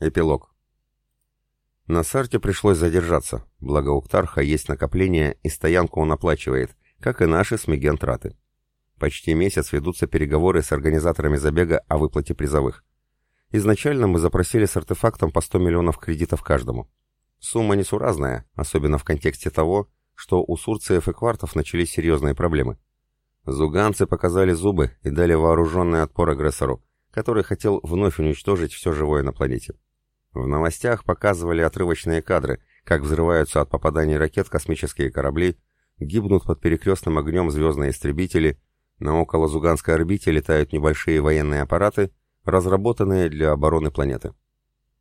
Эпилог. На Сарте пришлось задержаться, благо у Ктарха есть накопление и стоянку он оплачивает, как и наши с. Почти месяц ведутся переговоры с организаторами забега о выплате призовых. Изначально мы запросили с артефактом по 100 миллионов кредитов каждому. Сумма несуразная, особенно в контексте того, что у сурцев и квартов начались серьезные проблемы. Зуганцы показали зубы и дали вооруженный отпор агрессору, который хотел вновь уничтожить все живое на планете. В новостях показывали отрывочные кадры, как взрываются от попаданий ракет космические корабли, гибнут под перекрестным огнем звездные истребители, на околозуганской орбите летают небольшие военные аппараты, разработанные для обороны планеты.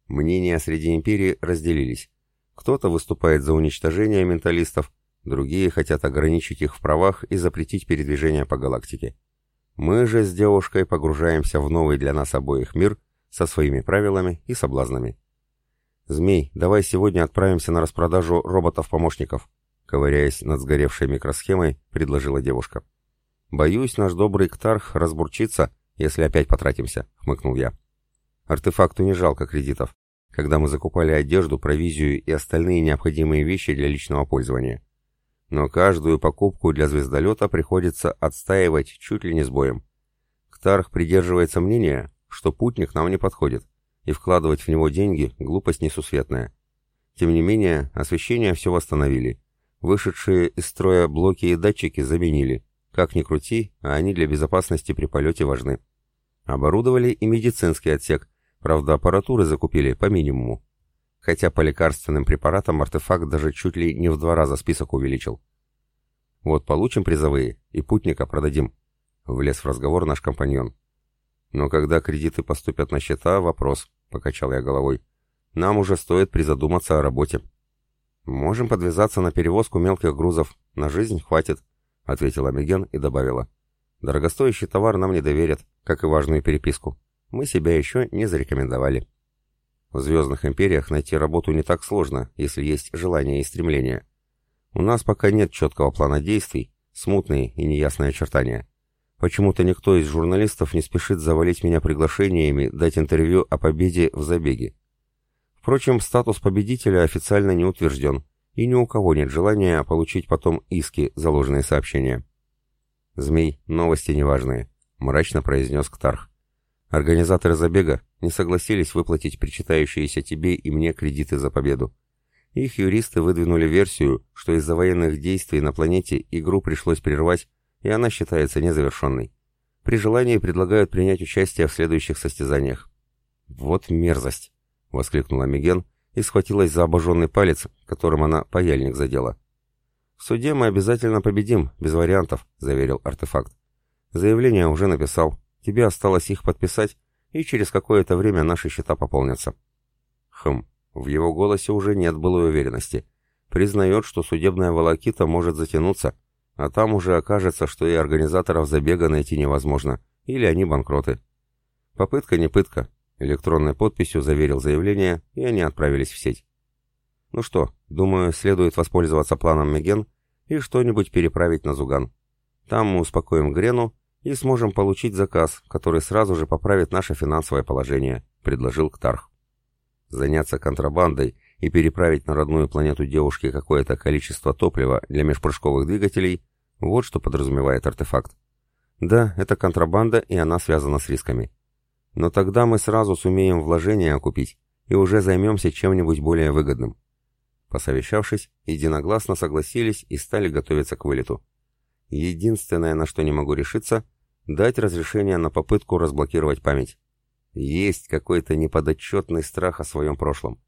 Мнения среди империи разделились. Кто-то выступает за уничтожение менталистов, другие хотят ограничить их в правах и запретить передвижение по галактике. Мы же с девушкой погружаемся в новый для нас обоих мир со своими правилами и соблазнами. «Змей, давай сегодня отправимся на распродажу роботов-помощников», ковыряясь над сгоревшей микросхемой, предложила девушка. «Боюсь, наш добрый Ктарх разбурчится, если опять потратимся», — хмыкнул я. «Артефакту не жалко кредитов, когда мы закупали одежду, провизию и остальные необходимые вещи для личного пользования. Но каждую покупку для звездолета приходится отстаивать чуть ли не с боем. Ктарх придерживается мнения, что путник нам не подходит, и вкладывать в него деньги – глупость несусветная. Тем не менее, освещение все восстановили. Вышедшие из строя блоки и датчики заменили. Как ни крути, а они для безопасности при полете важны. Оборудовали и медицинский отсек, правда аппаратуры закупили по минимуму. Хотя по лекарственным препаратам артефакт даже чуть ли не в два раза список увеличил. Вот получим призовые и путника продадим. Влез в разговор наш компаньон. Но когда кредиты поступят на счета, вопрос, покачал я головой. Нам уже стоит призадуматься о работе. Можем подвязаться на перевозку мелких грузов. На жизнь хватит, ответила Меген и добавила. Дорогостоящий товар нам не доверят, как и важную переписку. Мы себя еще не зарекомендовали. В звездных империях найти работу не так сложно, если есть желание и стремление. У нас пока нет четкого плана действий, смутные и неясные очертания. Почему-то никто из журналистов не спешит завалить меня приглашениями дать интервью о победе в забеге. Впрочем, статус победителя официально не утвержден, и ни у кого нет желания получить потом иски за ложные сообщения. «Змей, новости неважные», — мрачно произнес Ктарх. Организаторы забега не согласились выплатить причитающиеся тебе и мне кредиты за победу. Их юристы выдвинули версию, что из-за военных действий на планете игру пришлось прервать, и она считается незавершенной. При желании предлагают принять участие в следующих состязаниях. «Вот мерзость!» — воскликнула Миген и схватилась за обожженный палец, которым она паяльник задела. «В суде мы обязательно победим, без вариантов», — заверил артефакт. «Заявление уже написал. Тебе осталось их подписать, и через какое-то время наши счета пополнятся». Хм, в его голосе уже нет былой уверенности. Признает, что судебная волокита может затянуться, а там уже окажется, что и организаторов забега найти невозможно, или они банкроты. Попытка не пытка. Электронной подписью заверил заявление, и они отправились в сеть. Ну что, думаю, следует воспользоваться планом Меген и что-нибудь переправить на Зуган. Там мы успокоим Грену и сможем получить заказ, который сразу же поправит наше финансовое положение», — предложил Ктарх. Заняться контрабандой и переправить на родную планету девушки какое-то количество топлива для межпрыжковых двигателей — вот что подразумевает артефакт. Да, это контрабанда, и она связана с рисками. Но тогда мы сразу сумеем вложения окупить и уже займемся чем-нибудь более выгодным. Посовещавшись, единогласно согласились и стали готовиться к вылету. Единственное, на что не могу решиться — Дать разрешение на попытку разблокировать память. Есть какой-то неподотчетный страх о своем прошлом.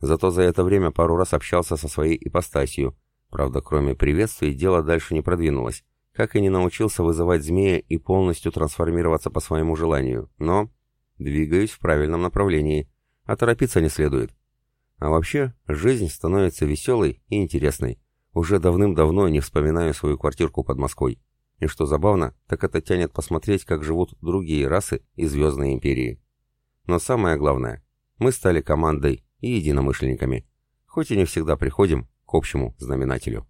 Зато за это время пару раз общался со своей ипостасью. Правда, кроме приветствий, дело дальше не продвинулось. Как и не научился вызывать змея и полностью трансформироваться по своему желанию. Но двигаюсь в правильном направлении. А торопиться не следует. А вообще, жизнь становится веселой и интересной. Уже давным-давно не вспоминаю свою квартирку под Москвой. И что забавно, так это тянет посмотреть, как живут другие расы и звездные империи. Но самое главное, мы стали командой и единомышленниками, хоть и не всегда приходим к общему знаменателю.